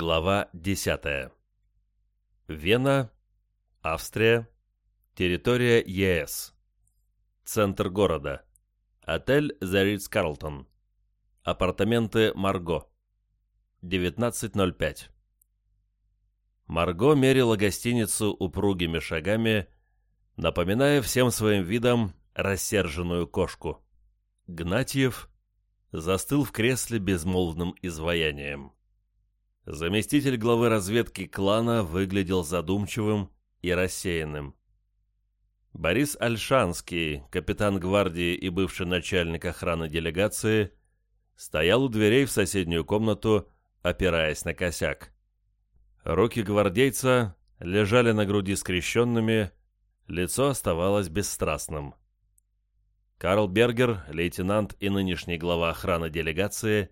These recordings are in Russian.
Глава 10. Вена, Австрия, территория ЕС. Центр города. Отель The Ritz-Carlton. Апартаменты Марго. 19.05. Марго мерила гостиницу упругими шагами, напоминая всем своим видом рассерженную кошку. Гнатьев застыл в кресле безмолвным изваянием. Заместитель главы разведки клана выглядел задумчивым и рассеянным. Борис Альшанский, капитан гвардии и бывший начальник охраны делегации, стоял у дверей в соседнюю комнату, опираясь на косяк. Руки гвардейца лежали на груди скрещенными, лицо оставалось бесстрастным. Карл Бергер, лейтенант и нынешний глава охраны делегации,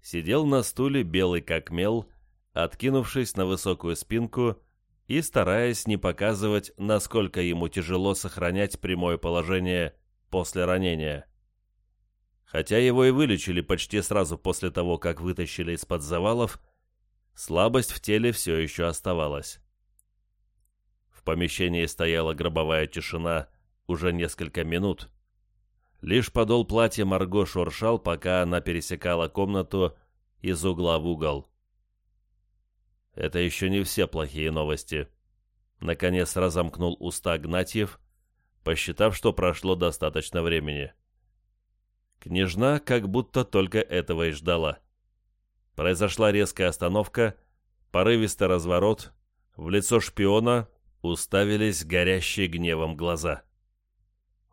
сидел на стуле белый как мел, откинувшись на высокую спинку и стараясь не показывать, насколько ему тяжело сохранять прямое положение после ранения. Хотя его и вылечили почти сразу после того, как вытащили из-под завалов, слабость в теле все еще оставалась. В помещении стояла гробовая тишина уже несколько минут. Лишь подол платья Марго шуршал, пока она пересекала комнату из угла в угол. Это еще не все плохие новости. Наконец разомкнул уста Гнатьев, посчитав, что прошло достаточно времени. Княжна как будто только этого и ждала. Произошла резкая остановка, порывистый разворот, в лицо шпиона уставились горящие гневом глаза.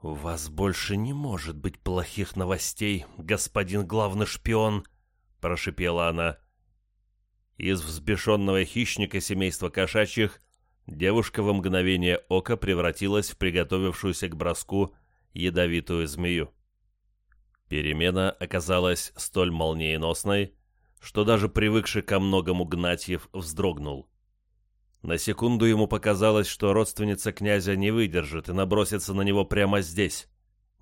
«У вас больше не может быть плохих новостей, господин главный шпион», — прошипела она. Из взбешенного хищника семейства кошачьих девушка во мгновение ока превратилась в приготовившуюся к броску ядовитую змею. Перемена оказалась столь молниеносной, что даже привыкший ко многому Гнатьев вздрогнул. На секунду ему показалось, что родственница князя не выдержит и набросится на него прямо здесь,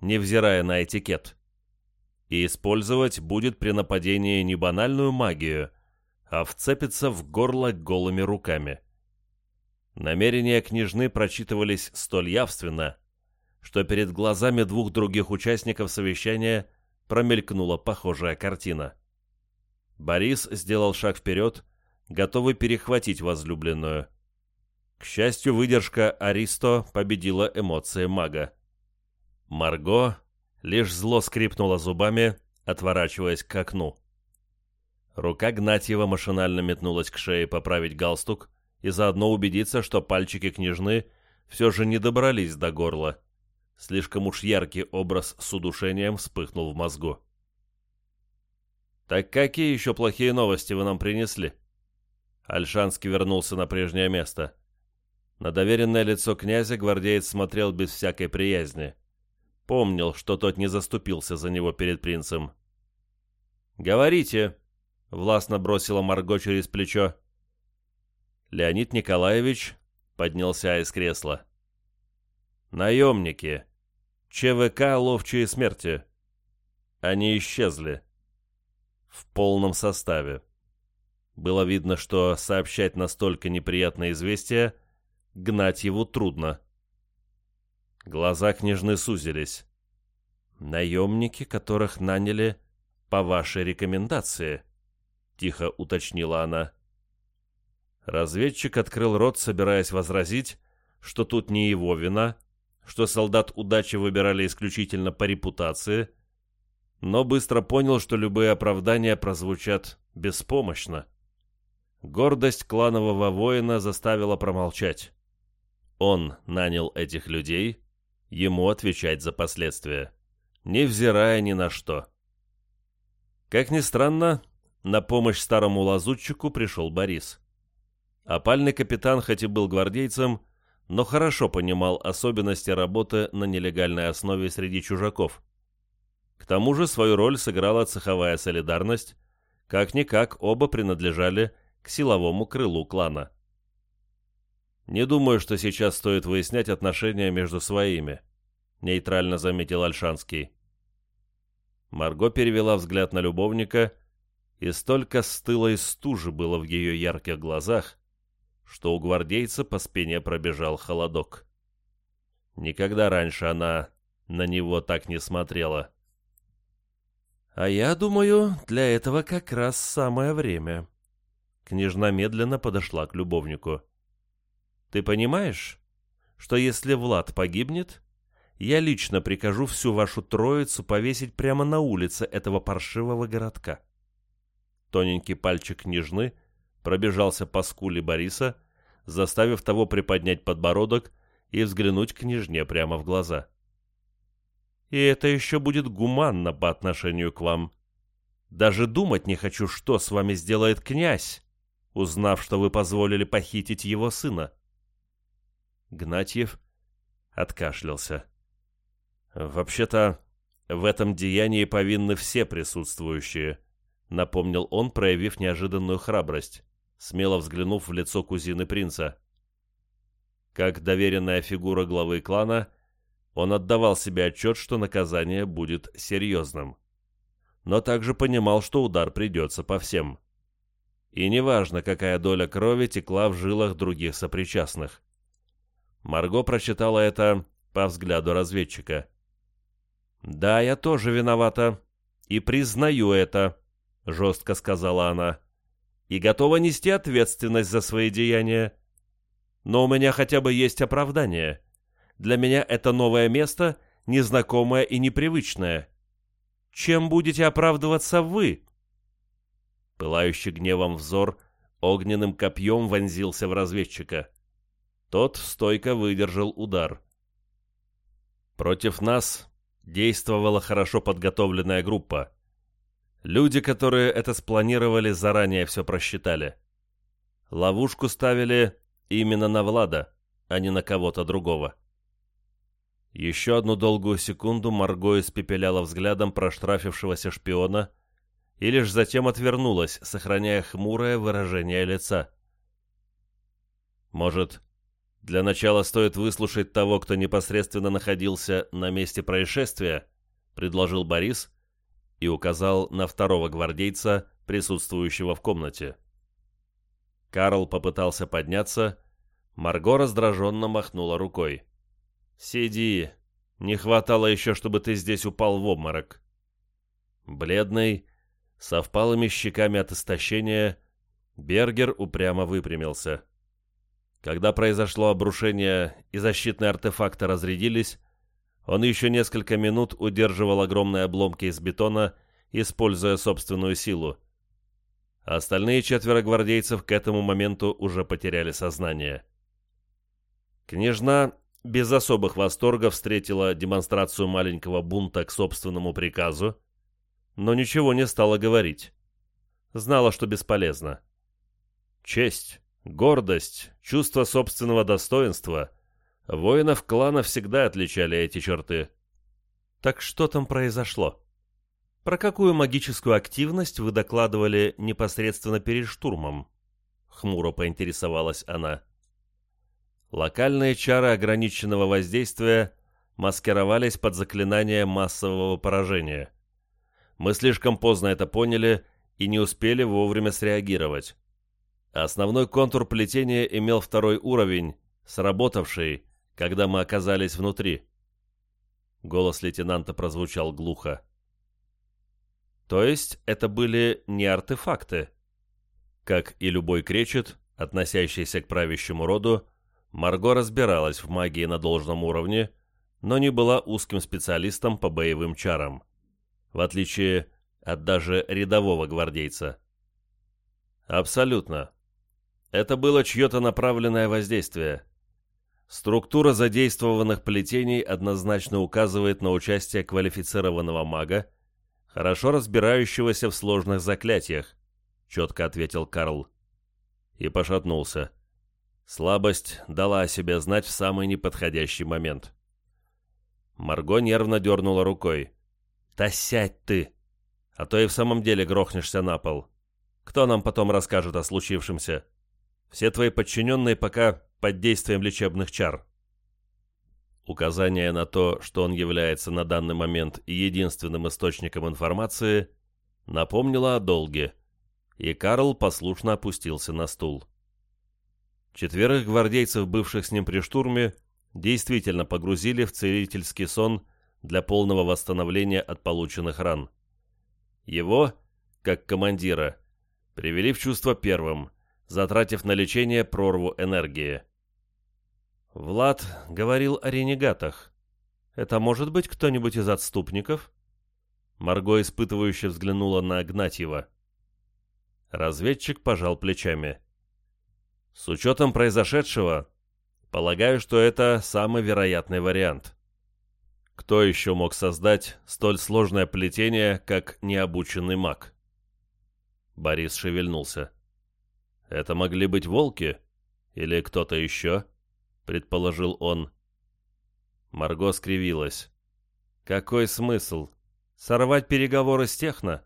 невзирая на этикет. И использовать будет при нападении не банальную магию, а вцепится в горло голыми руками. Намерения княжны прочитывались столь явственно, что перед глазами двух других участников совещания промелькнула похожая картина. Борис сделал шаг вперед, готовый перехватить возлюбленную. К счастью, выдержка Аристо победила эмоции мага. Марго лишь зло скрипнула зубами, отворачиваясь к окну. Рука Гнатьева машинально метнулась к шее поправить галстук и заодно убедиться, что пальчики княжны все же не добрались до горла. Слишком уж яркий образ с удушением вспыхнул в мозгу. «Так какие еще плохие новости вы нам принесли?» Альшанский вернулся на прежнее место. На доверенное лицо князя гвардеец смотрел без всякой приязни. Помнил, что тот не заступился за него перед принцем. «Говорите!» — властно бросила Марго через плечо. Леонид Николаевич поднялся из кресла. «Наемники. ЧВК «Ловчие смерти». Они исчезли. В полном составе. Было видно, что сообщать настолько неприятное известие гнать его трудно. Глаза княжны сузились. «Наемники, которых наняли по вашей рекомендации», — тихо уточнила она. Разведчик открыл рот, собираясь возразить, что тут не его вина, что солдат удачи выбирали исключительно по репутации, но быстро понял, что любые оправдания прозвучат беспомощно. Гордость кланового воина заставила промолчать. Он нанял этих людей, ему отвечать за последствия, невзирая ни на что. Как ни странно, на помощь старому лазутчику пришел Борис. Опальный капитан хоть и был гвардейцем, но хорошо понимал особенности работы на нелегальной основе среди чужаков. К тому же свою роль сыграла цеховая солидарность, как-никак оба принадлежали к силовому крылу клана. «Не думаю, что сейчас стоит выяснять отношения между своими», — нейтрально заметил Альшанский. Марго перевела взгляд на любовника — и столько стылой стужи было в ее ярких глазах, что у гвардейца по спине пробежал холодок. Никогда раньше она на него так не смотрела. «А я думаю, для этого как раз самое время». Княжна медленно подошла к любовнику. «Ты понимаешь, что если Влад погибнет, я лично прикажу всю вашу троицу повесить прямо на улице этого паршивого городка?» Тоненький пальчик княжны пробежался по скуле Бориса, заставив того приподнять подбородок и взглянуть княжне прямо в глаза. «И это еще будет гуманно по отношению к вам. Даже думать не хочу, что с вами сделает князь, узнав, что вы позволили похитить его сына». Гнатьев откашлялся. «Вообще-то, в этом деянии повинны все присутствующие», — напомнил он, проявив неожиданную храбрость, смело взглянув в лицо кузины принца. Как доверенная фигура главы клана, он отдавал себе отчет, что наказание будет серьезным. Но также понимал, что удар придется по всем. И неважно, какая доля крови текла в жилах других сопричастных. Марго прочитала это по взгляду разведчика. «Да, я тоже виновата. И признаю это», — жестко сказала она. «И готова нести ответственность за свои деяния. Но у меня хотя бы есть оправдание. Для меня это новое место, незнакомое и непривычное. Чем будете оправдываться вы?» Пылающий гневом взор огненным копьем вонзился в разведчика. Тот стойко выдержал удар. Против нас действовала хорошо подготовленная группа. Люди, которые это спланировали, заранее все просчитали. Ловушку ставили именно на Влада, а не на кого-то другого. Еще одну долгую секунду Марго испепеляла взглядом проштрафившегося шпиона и лишь затем отвернулась, сохраняя хмурое выражение лица. Может, для начала стоит выслушать того, кто непосредственно находился на месте происшествия, предложил Борис и указал на второго гвардейца, присутствующего в комнате. Карл попытался подняться, Марго раздраженно махнула рукой. «Сиди, не хватало еще, чтобы ты здесь упал в обморок». Бледный, со впалыми щеками от истощения, Бергер упрямо выпрямился. Когда произошло обрушение и защитные артефакты разрядились, он еще несколько минут удерживал огромные обломки из бетона, используя собственную силу. Остальные четверо гвардейцев к этому моменту уже потеряли сознание. Княжна без особых восторгов встретила демонстрацию маленького бунта к собственному приказу, но ничего не стала говорить. Знала, что бесполезно. Честь Гордость, чувство собственного достоинства. Воинов клана всегда отличали эти черты. Так что там произошло? Про какую магическую активность вы докладывали непосредственно перед штурмом? Хмуро поинтересовалась она. Локальные чары ограниченного воздействия маскировались под заклинание массового поражения. Мы слишком поздно это поняли и не успели вовремя среагировать. Основной контур плетения имел второй уровень, сработавший, когда мы оказались внутри. Голос лейтенанта прозвучал глухо. То есть это были не артефакты. Как и любой кречет, относящийся к правящему роду, Марго разбиралась в магии на должном уровне, но не была узким специалистом по боевым чарам, в отличие от даже рядового гвардейца. Абсолютно. Это было чье-то направленное воздействие. Структура задействованных плетений однозначно указывает на участие квалифицированного мага, хорошо разбирающегося в сложных заклятиях, четко ответил Карл. И пошатнулся. Слабость дала о себе знать в самый неподходящий момент. Марго нервно дернула рукой. «Да сядь ты! А то и в самом деле грохнешься на пол. Кто нам потом расскажет о случившемся?» Все твои подчиненные пока под действием лечебных чар. Указание на то, что он является на данный момент единственным источником информации, напомнило о долге, и Карл послушно опустился на стул. Четверых гвардейцев, бывших с ним при штурме, действительно погрузили в целительский сон для полного восстановления от полученных ран. Его, как командира, привели в чувство первым, затратив на лечение прорву энергии. Влад говорил о ренегатах. Это может быть кто-нибудь из отступников? Марго испытывающе взглянула на Игнатьева. Разведчик пожал плечами. С учетом произошедшего, полагаю, что это самый вероятный вариант. Кто еще мог создать столь сложное плетение, как необученный маг? Борис шевельнулся. «Это могли быть волки? Или кто-то еще?» — предположил он. Марго скривилась. «Какой смысл? Сорвать переговоры с Техно?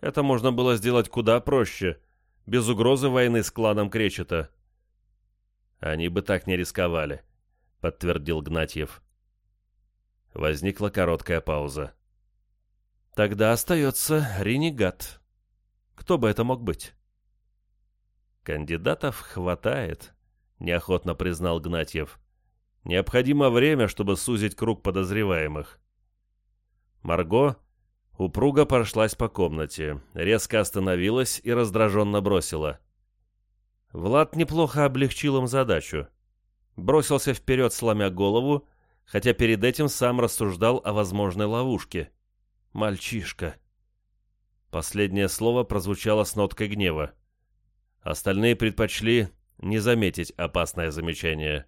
Это можно было сделать куда проще, без угрозы войны с кланом Кречета». «Они бы так не рисковали», — подтвердил Гнатьев. Возникла короткая пауза. «Тогда остается ренегат. Кто бы это мог быть?» «Кандидатов хватает», — неохотно признал Гнатьев. «Необходимо время, чтобы сузить круг подозреваемых». Марго упруго прошлась по комнате, резко остановилась и раздраженно бросила. Влад неплохо облегчил им задачу. Бросился вперед, сломя голову, хотя перед этим сам рассуждал о возможной ловушке. «Мальчишка». Последнее слово прозвучало с ноткой гнева. Остальные предпочли не заметить опасное замечание.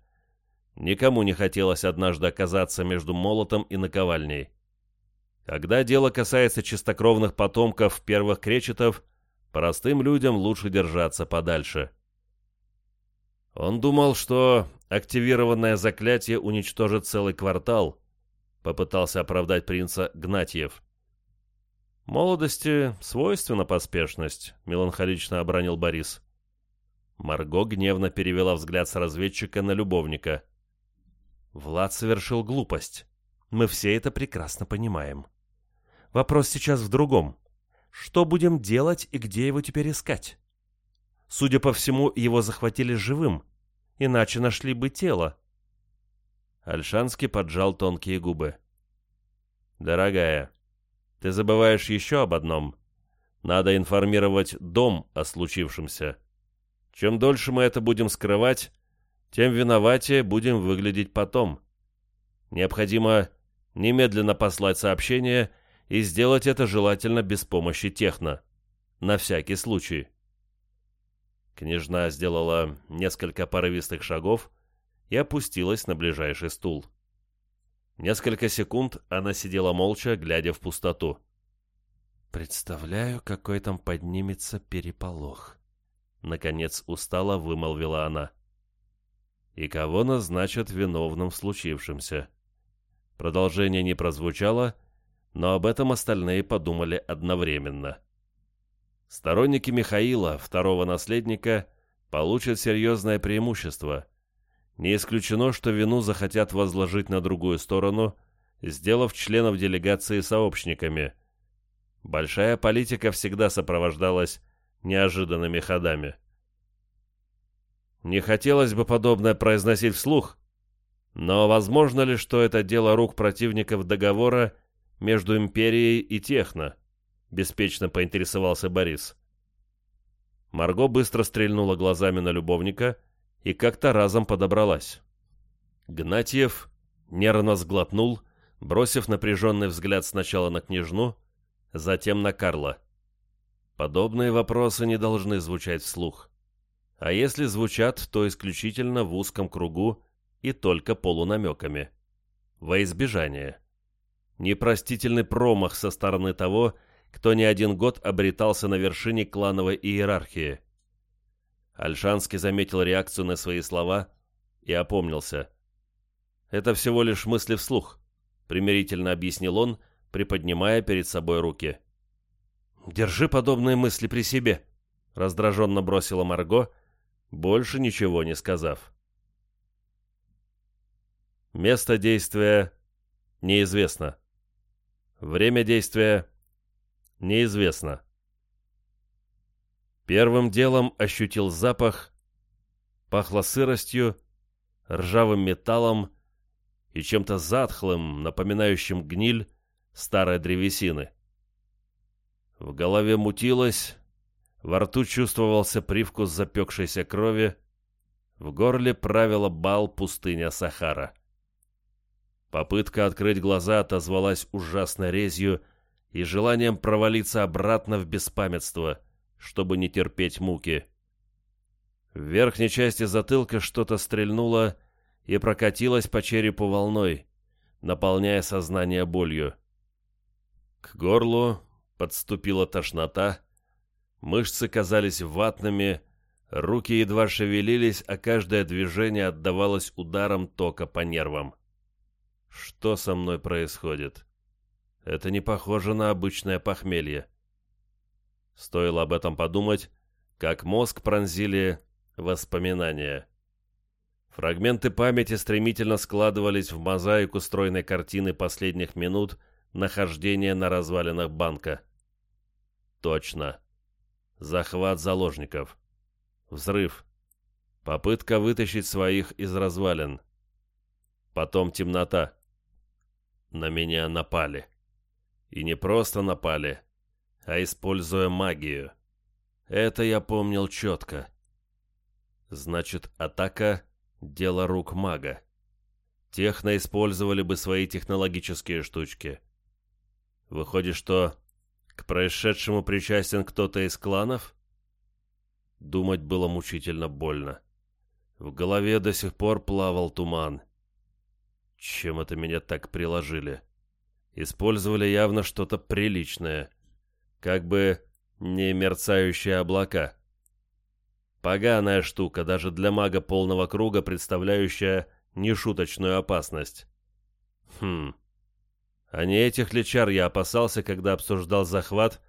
Никому не хотелось однажды оказаться между молотом и наковальней. Когда дело касается чистокровных потомков первых кречетов, простым людям лучше держаться подальше. Он думал, что активированное заклятие уничтожит целый квартал, попытался оправдать принца Гнатьев. «Молодости свойственна поспешность», — меланхолично обронил Борис. Марго гневно перевела взгляд с разведчика на любовника. «Влад совершил глупость. Мы все это прекрасно понимаем. Вопрос сейчас в другом. Что будем делать и где его теперь искать? Судя по всему, его захватили живым, иначе нашли бы тело». Альшанский поджал тонкие губы. «Дорогая, ты забываешь еще об одном. Надо информировать дом о случившемся. Чем дольше мы это будем скрывать, тем виноватее будем выглядеть потом. Необходимо немедленно послать сообщение и сделать это желательно без помощи техно. На всякий случай. Княжна сделала несколько порывистых шагов и опустилась на ближайший стул. Несколько секунд она сидела молча, глядя в пустоту. «Представляю, какой там поднимется переполох», — наконец устало вымолвила она. «И кого назначат виновным в случившемся?» Продолжение не прозвучало, но об этом остальные подумали одновременно. Сторонники Михаила, второго наследника, получат серьезное преимущество — не исключено, что вину захотят возложить на другую сторону, сделав членов делегации сообщниками. Большая политика всегда сопровождалась неожиданными ходами. Не хотелось бы подобное произносить вслух, но возможно ли, что это дело рук противников договора между Империей и Техно? Беспечно поинтересовался Борис. Марго быстро стрельнула глазами на любовника — и как-то разом подобралась. Гнатьев нервно сглотнул, бросив напряженный взгляд сначала на княжну, затем на Карла. Подобные вопросы не должны звучать вслух. А если звучат, то исключительно в узком кругу и только полунамеками. Во избежание. Непростительный промах со стороны того, кто не один год обретался на вершине клановой иерархии. Альшанский заметил реакцию на свои слова и опомнился. «Это всего лишь мысли вслух», — примирительно объяснил он, приподнимая перед собой руки. «Держи подобные мысли при себе», — раздраженно бросила Марго, больше ничего не сказав. Место действия неизвестно. Время действия неизвестно. Первым делом ощутил запах, пахло сыростью, ржавым металлом и чем-то затхлым, напоминающим гниль старой древесины. В голове мутилось, во рту чувствовался привкус запекшейся крови, в горле правила бал пустыня Сахара. Попытка открыть глаза отозвалась ужасной резью и желанием провалиться обратно в беспамятство, чтобы не терпеть муки. В верхней части затылка что-то стрельнуло и прокатилось по черепу волной, наполняя сознание болью. К горлу подступила тошнота, мышцы казались ватными, руки едва шевелились, а каждое движение отдавалось ударом тока по нервам. Что со мной происходит? Это не похоже на обычное похмелье. Стоило об этом подумать, как мозг пронзили воспоминания. Фрагменты памяти стремительно складывались в мозаику стройной картины последних минут нахождения на развалинах банка. Точно. Захват заложников. Взрыв. Попытка вытащить своих из развалин. Потом темнота. На меня напали. И не просто напали, а используя магию. Это я помнил четко. Значит, атака — дело рук мага. Техно использовали бы свои технологические штучки. Выходит, что к происшедшему причастен кто-то из кланов? Думать было мучительно больно. В голове до сих пор плавал туман. Чем это меня так приложили? Использовали явно что-то приличное. Как бы не мерцающие облака. Поганая штука, даже для мага полного круга, представляющая нешуточную опасность. Хм. А не этих ли чар я опасался, когда обсуждал захват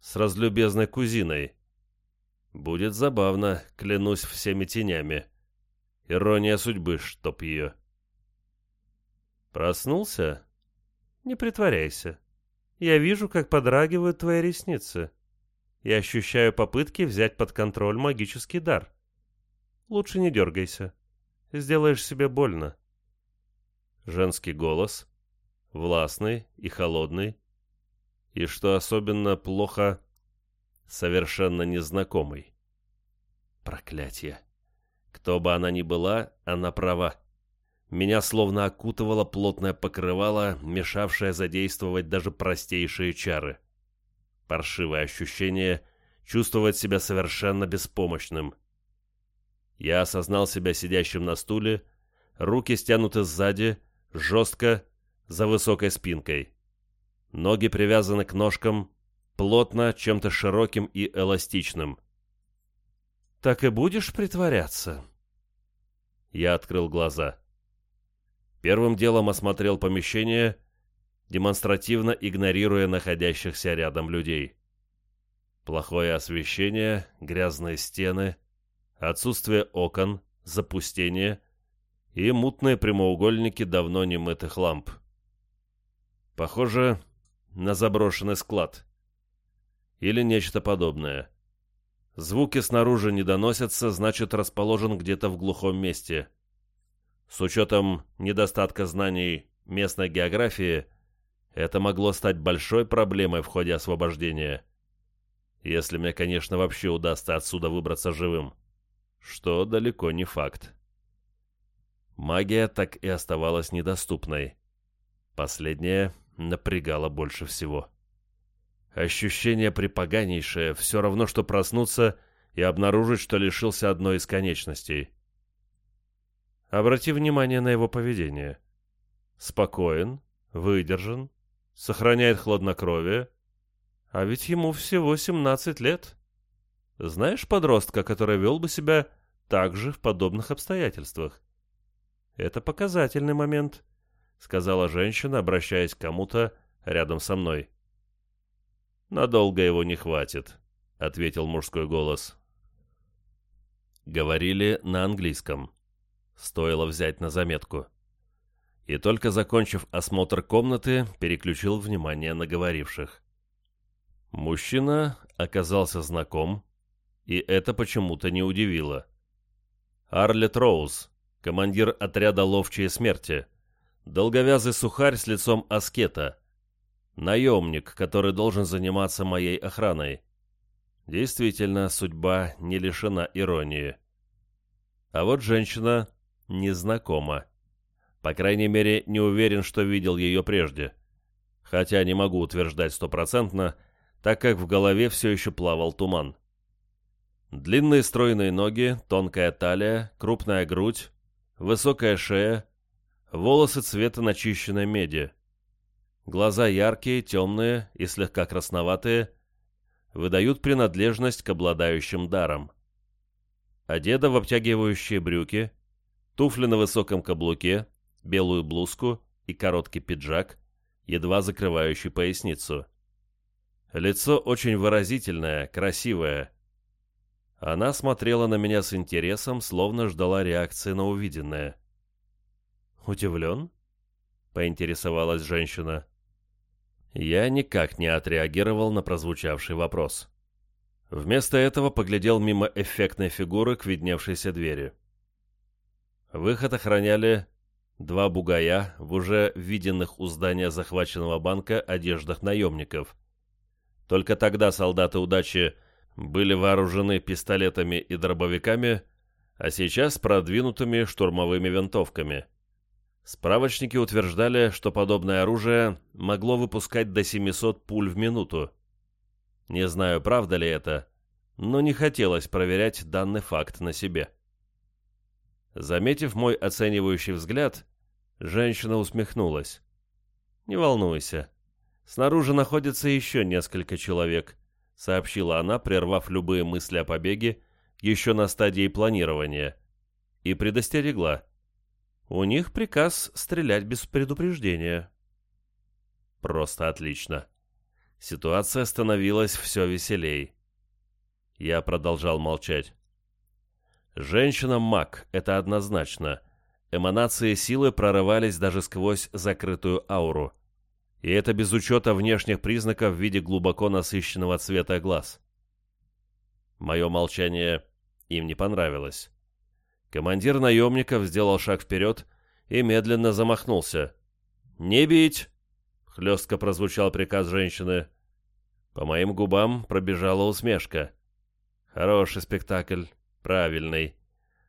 с разлюбезной кузиной? Будет забавно, клянусь всеми тенями. Ирония судьбы, чтоб ее. Проснулся? Не притворяйся. Я вижу, как подрагивают твои ресницы. Я ощущаю попытки взять под контроль магический дар. Лучше не дергайся. Сделаешь себе больно. Женский голос, властный и холодный, и, что особенно плохо, совершенно незнакомый. Проклятие. Кто бы она ни была, она права. Меня словно окутывало плотное покрывало, мешавшее задействовать даже простейшие чары. Паршивое ощущение чувствовать себя совершенно беспомощным. Я осознал себя сидящим на стуле, руки стянуты сзади, жестко, за высокой спинкой. Ноги привязаны к ножкам, плотно, чем-то широким и эластичным. «Так и будешь притворяться?» Я открыл глаза. Первым делом осмотрел помещение, демонстративно игнорируя находящихся рядом людей. Плохое освещение, грязные стены, отсутствие окон, запустение и мутные прямоугольники давно немытых ламп. Похоже на заброшенный склад. Или нечто подобное. Звуки снаружи не доносятся, значит расположен где-то в глухом месте. С учетом недостатка знаний местной географии, это могло стать большой проблемой в ходе освобождения. Если мне, конечно, вообще удастся отсюда выбраться живым. Что далеко не факт. Магия так и оставалась недоступной. Последняя напрягала больше всего. Ощущение припоганейшее, все равно, что проснуться и обнаружить, что лишился одной из конечностей. Обрати внимание на его поведение. Спокоен, выдержан, сохраняет хладнокровие, а ведь ему всего 17 лет. Знаешь подростка, который вел бы себя так же в подобных обстоятельствах? Это показательный момент, сказала женщина, обращаясь к кому-то рядом со мной. Надолго его не хватит, ответил мужской голос. Говорили на английском. Стоило взять на заметку. И только закончив осмотр комнаты, переключил внимание на говоривших. Мужчина оказался знаком и это почему-то не удивило. Арлет Роуз, командир отряда «Ловчие смерти», долговязый сухарь с лицом аскета, наемник, который должен заниматься моей охраной. Действительно, судьба не лишена иронии. А вот женщина незнакома. По крайней мере, не уверен, что видел ее прежде. Хотя не могу утверждать стопроцентно, так как в голове все еще плавал туман. Длинные стройные ноги, тонкая талия, крупная грудь, высокая шея, волосы цвета начищенной меди. Глаза яркие, темные и слегка красноватые, выдают принадлежность к обладающим даром. Одета в обтягивающие брюки, туфли на высоком каблуке, белую блузку и короткий пиджак, едва закрывающий поясницу. Лицо очень выразительное, красивое. Она смотрела на меня с интересом, словно ждала реакции на увиденное. «Удивлен?» — поинтересовалась женщина. Я никак не отреагировал на прозвучавший вопрос. Вместо этого поглядел мимо эффектной фигуры к видневшейся двери. Выход охраняли два бугая в уже виденных у здания захваченного банка одеждах наемников. Только тогда солдаты удачи были вооружены пистолетами и дробовиками, а сейчас продвинутыми штурмовыми винтовками. Справочники утверждали, что подобное оружие могло выпускать до 700 пуль в минуту. Не знаю, правда ли это, но не хотелось проверять данный факт на себе. Заметив мой оценивающий взгляд, женщина усмехнулась. «Не волнуйся. Снаружи находится еще несколько человек сообщила она, прервав любые мысли о побеге еще на стадии планирования, и предостерегла. У них приказ стрелять без предупреждения. Просто отлично. Ситуация становилась все веселей. Я продолжал молчать. Женщина-маг, это однозначно. Эманации силы прорывались даже сквозь закрытую ауру и это без учета внешних признаков в виде глубоко насыщенного цвета глаз. Мое молчание им не понравилось. Командир наемников сделал шаг вперед и медленно замахнулся. «Не бить!» — хлестко прозвучал приказ женщины. По моим губам пробежала усмешка. «Хороший спектакль, правильный.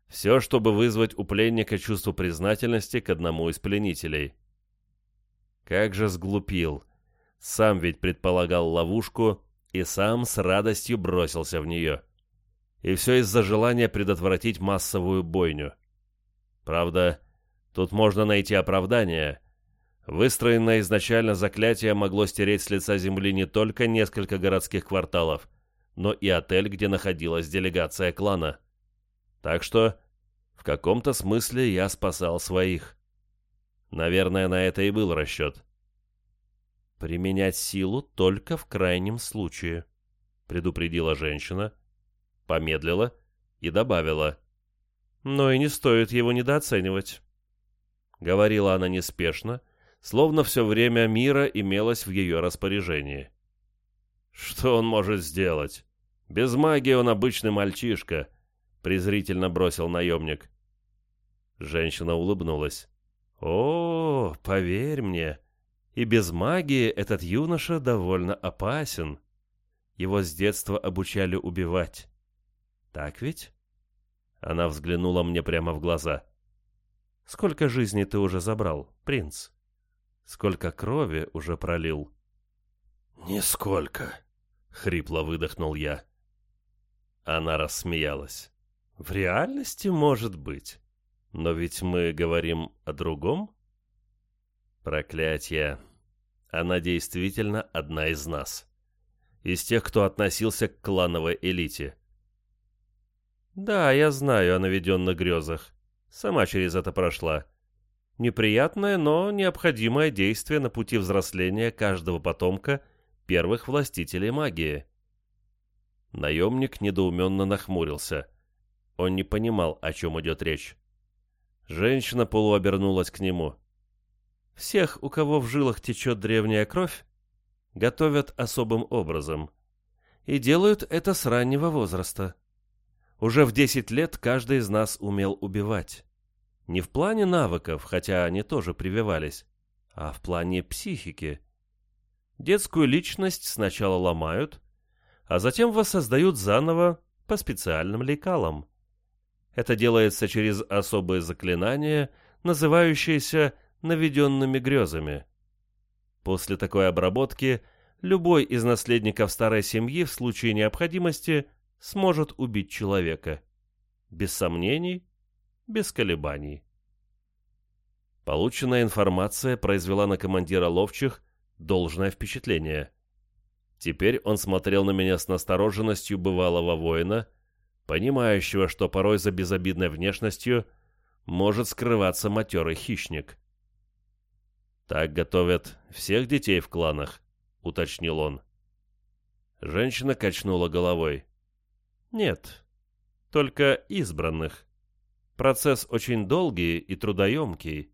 Все, чтобы вызвать у пленника чувство признательности к одному из пленителей». Как же сглупил. Сам ведь предполагал ловушку и сам с радостью бросился в нее. И все из-за желания предотвратить массовую бойню. Правда, тут можно найти оправдание. Выстроенное изначально заклятие могло стереть с лица земли не только несколько городских кварталов, но и отель, где находилась делегация клана. Так что, в каком-то смысле я спасал своих. Наверное, на это и был расчет. «Применять силу только в крайнем случае», — предупредила женщина, помедлила и добавила. «Но и не стоит его недооценивать». Говорила она неспешно, словно все время мира имелось в ее распоряжении. «Что он может сделать? Без магии он обычный мальчишка», — презрительно бросил наемник. Женщина улыбнулась. «О, поверь мне, и без магии этот юноша довольно опасен. Его с детства обучали убивать. Так ведь?» Она взглянула мне прямо в глаза. «Сколько жизней ты уже забрал, принц? Сколько крови уже пролил?» «Нисколько», — хрипло выдохнул я. Она рассмеялась. «В реальности, может быть. Но ведь мы говорим о другом? Проклятье. Она действительно одна из нас. Из тех, кто относился к клановой элите. Да, я знаю о наведенных грезах. Сама через это прошла. Неприятное, но необходимое действие на пути взросления каждого потомка первых властителей магии. Наемник недоуменно нахмурился. Он не понимал, о чем идет речь. Женщина полуобернулась к нему. «Всех, у кого в жилах течет древняя кровь, готовят особым образом. И делают это с раннего возраста. Уже в 10 лет каждый из нас умел убивать. Не в плане навыков, хотя они тоже прививались, а в плане психики. Детскую личность сначала ломают, а затем воссоздают заново по специальным лекалам. Это делается через особые заклинания, называющиеся наведенными грезами. После такой обработки любой из наследников старой семьи в случае необходимости сможет убить человека. Без сомнений, без колебаний. Полученная информация произвела на командира ловчих должное впечатление. Теперь он смотрел на меня с настороженностью бывалого воина, понимающего, что порой за безобидной внешностью может скрываться матерый хищник. «Так готовят всех детей в кланах», — уточнил он. Женщина качнула головой. «Нет, только избранных. Процесс очень долгий и трудоемкий».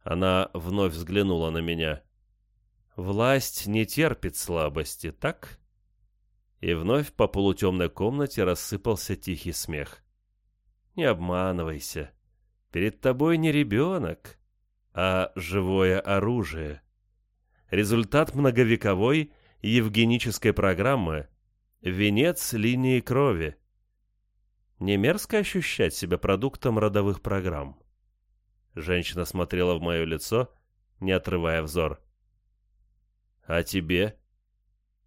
Она вновь взглянула на меня. «Власть не терпит слабости, так?» И вновь по полутемной комнате рассыпался тихий смех. «Не обманывайся. Перед тобой не ребенок, а живое оружие. Результат многовековой евгенической программы – венец линии крови. Не мерзко ощущать себя продуктом родовых программ. Женщина смотрела в мое лицо, не отрывая взор. «А тебе?»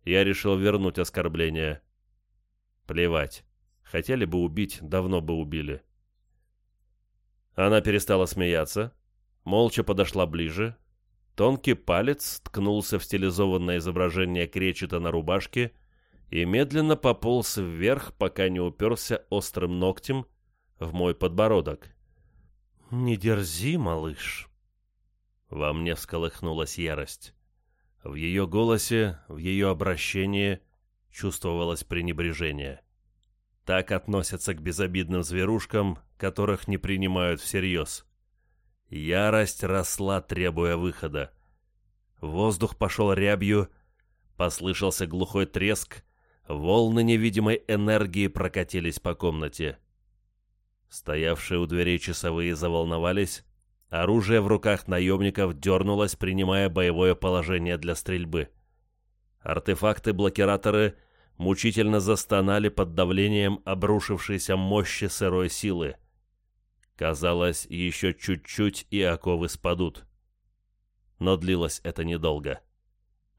Я решил вернуть оскорбление. Плевать. Хотели бы убить, давно бы убили. Она перестала смеяться, молча подошла ближе. Тонкий палец ткнулся в стилизованное изображение кречета на рубашке и медленно пополз вверх, пока не уперся острым ногтем в мой подбородок. «Не дерзи, малыш!» Во мне всколыхнулась ярость. В ее голосе, в ее обращении чувствовалось пренебрежение. Так относятся к безобидным зверушкам, которых не принимают всерьез. Ярость росла, требуя выхода. Воздух пошел рябью, послышался глухой треск, волны невидимой энергии прокатились по комнате. Стоявшие у дверей часовые заволновались, оружие в руках наемников дернулось, принимая боевое положение для стрельбы. Артефакты-блокираторы мучительно застонали под давлением обрушившейся мощи сырой силы. Казалось, еще чуть-чуть и оковы спадут. Но длилось это недолго.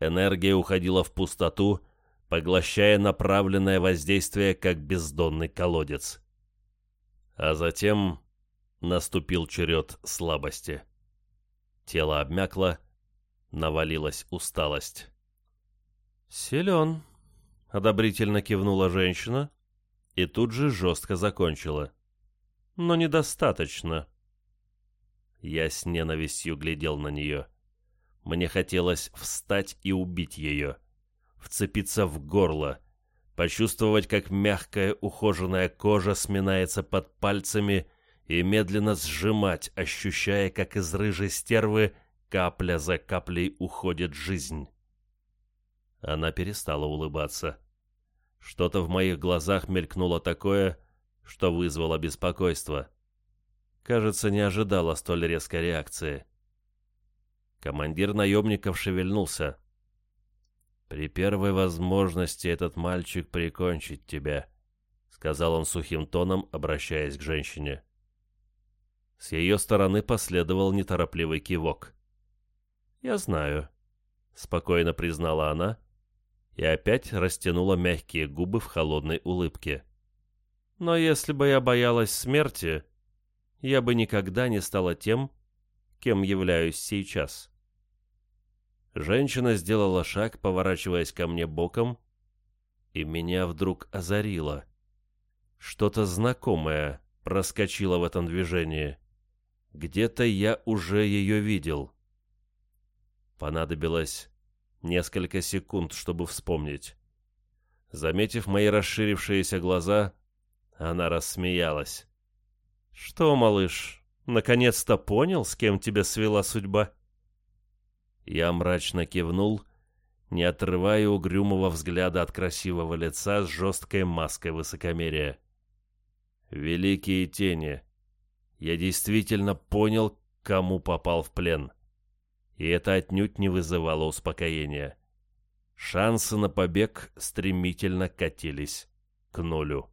Энергия уходила в пустоту, поглощая направленное воздействие, как бездонный колодец. А затем наступил черед слабости. Тело обмякло, навалилась усталость. «Силен», — одобрительно кивнула женщина и тут же жестко закончила но недостаточно. Я с ненавистью глядел на нее. Мне хотелось встать и убить ее, вцепиться в горло, почувствовать, как мягкая ухоженная кожа сминается под пальцами и медленно сжимать, ощущая, как из рыжей стервы капля за каплей уходит жизнь. Она перестала улыбаться. Что-то в моих глазах мелькнуло такое, что вызвало беспокойство. Кажется, не ожидала столь резкой реакции. Командир наемников шевельнулся. «При первой возможности этот мальчик прикончит тебя», — сказал он сухим тоном, обращаясь к женщине. С ее стороны последовал неторопливый кивок. «Я знаю», — спокойно признала она и опять растянула мягкие губы в холодной улыбке. Но если бы я боялась смерти, я бы никогда не стала тем, кем являюсь сейчас. Женщина сделала шаг, поворачиваясь ко мне боком, и меня вдруг озарило. Что-то знакомое проскочило в этом движении. Где-то я уже ее видел. Понадобилось несколько секунд, чтобы вспомнить. Заметив мои расширившиеся глаза, она рассмеялась. «Что, малыш, наконец-то понял, с кем тебя свела судьба?» Я мрачно кивнул, не отрывая угрюмого взгляда от красивого лица с жесткой маской высокомерия. Великие тени. Я действительно понял, кому попал в плен. И это отнюдь не вызывало успокоения. Шансы на побег стремительно катились к нулю.